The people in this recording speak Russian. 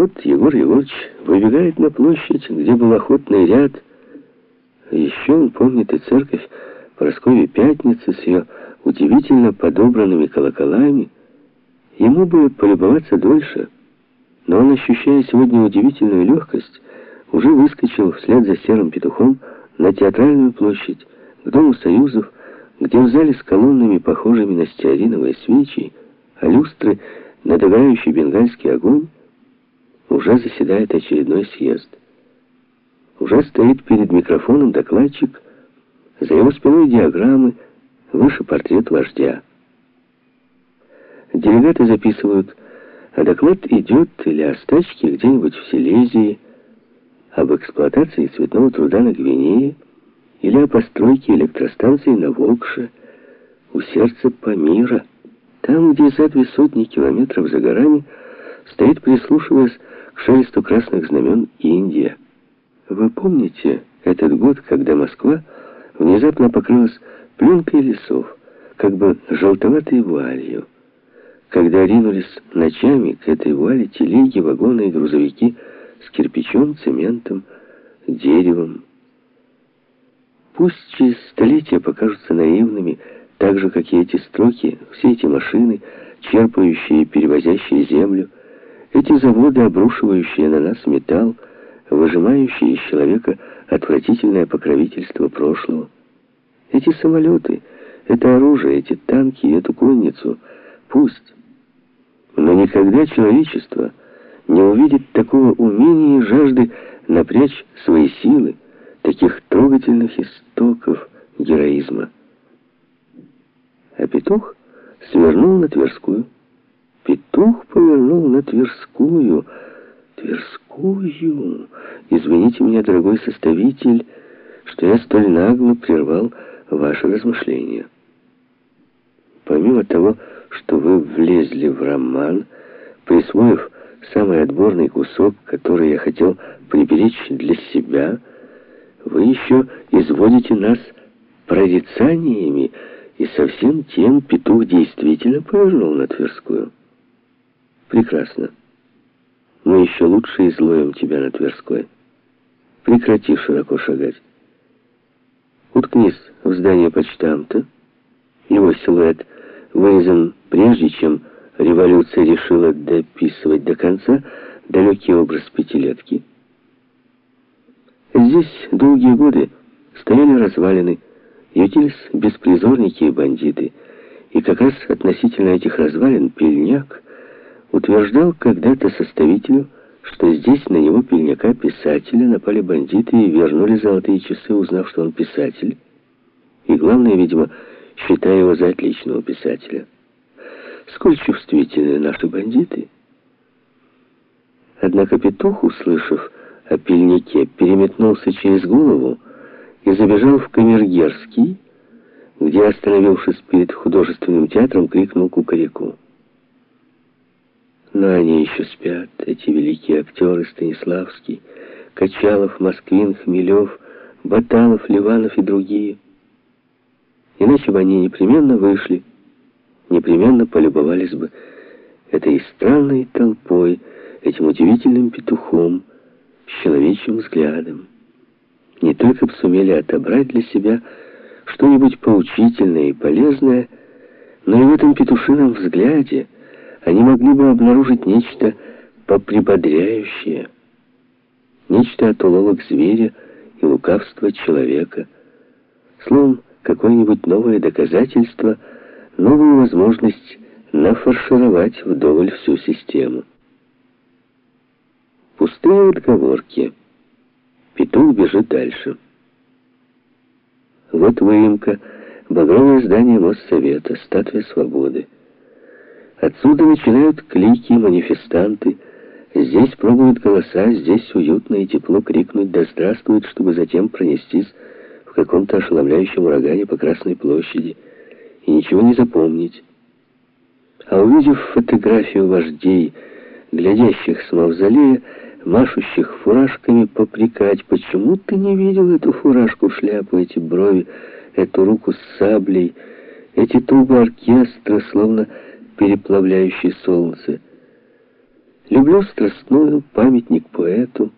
Вот Егор Егорович выбегает на площадь, где был охотный ряд. Еще он помнит и церковь Поросковья Пятницы с ее удивительно подобранными колоколами. Ему бы полюбоваться дольше, но он, ощущая сегодня удивительную легкость, уже выскочил вслед за серым петухом на театральную площадь, к Дому Союзов, где в зале с колоннами, похожими на стеариновые свечи, а люстры на догорающий бенгальский огонь, уже заседает очередной съезд. Уже стоит перед микрофоном докладчик, за его спиной диаграммы, выше портрет вождя. Делегаты записывают, а доклад идет или о стачке где-нибудь в Силезии, об эксплуатации цветного труда на Гвинее, или о постройке электростанции на Волгше, у сердца Памира, там, где за две сотни километров за горами стоит, прислушиваясь к шелесту красных знамен, Индия. Вы помните этот год, когда Москва внезапно покрылась пленкой лесов, как бы желтоватой вуалью, когда ринулись ночами к этой вуале телеги, вагоны и грузовики с кирпичом, цементом, деревом, Пусть через столетия покажутся наивными, так же, как и эти строки, все эти машины, черпающие и перевозящие землю, эти заводы, обрушивающие на нас металл, выжимающие из человека отвратительное покровительство прошлого. Эти самолеты, это оружие, эти танки, эту конницу, пусть. Но никогда человечество не увидит такого умения и жажды напрячь свои силы, таких трогательных истоков героизма. А петух свернул на Тверскую. Петух повернул на Тверскую. Тверскую. Извините меня, дорогой составитель, что я столь нагло прервал ваши размышления. Помимо того, что вы влезли в роман, присвоив самый отборный кусок, который я хотел приберечь для себя, вы еще изводите нас прорицаниями, и совсем тем петух действительно повернул на Тверскую. Прекрасно. Мы еще лучше изловим тебя на Тверской. Прекрати широко шагать. Уткнись в здание почтамта. Его силуэт вырезан прежде, чем революция решила дописывать до конца далекий образ пятилетки. Здесь долгие годы стояли развалины, ютились беспризорники и бандиты. И как раз относительно этих развалин Пельняк утверждал когда-то составителю, что здесь на него Пельняка писателя напали бандиты и вернули золотые часы, узнав, что он писатель. И главное, видимо, считая его за отличного писателя. Сколь чувствительны наши бандиты. Однако петух, услышав, о пельнике, переметнулся через голову и забежал в Камергерский, где, остановившись перед художественным театром, крикнул кукареку. Но они еще спят, эти великие актеры Станиславский, Качалов, Москвин, Хмелев, Баталов, Ливанов и другие. Иначе бы они непременно вышли, непременно полюбовались бы этой странной толпой, этим удивительным петухом, с человечьим взглядом. Не только бы сумели отобрать для себя что-нибудь поучительное и полезное, но и в этом петушином взгляде они могли бы обнаружить нечто поприбодряющее, нечто от уловок зверя и лукавства человека, словом, какое-нибудь новое доказательство, новую возможность нафаршировать вдоволь всю систему. Пустые отговорки. Петух бежит дальше. Вот выемка, багровое здание Моссовета, статуя свободы. Отсюда начинают клики, манифестанты. Здесь пробуют голоса, здесь уютно и тепло крикнуть «Да здравствует!», чтобы затем пронестись в каком-то ошеломляющем урагане по Красной площади и ничего не запомнить. А увидев фотографию вождей, глядящих с мавзолея, машущих фуражками, попрекать. Почему ты не видел эту фуражку, шляпу, эти брови, эту руку с саблей, эти трубы оркестра, словно переплавляющие солнце? Люблю страстную, памятник поэту.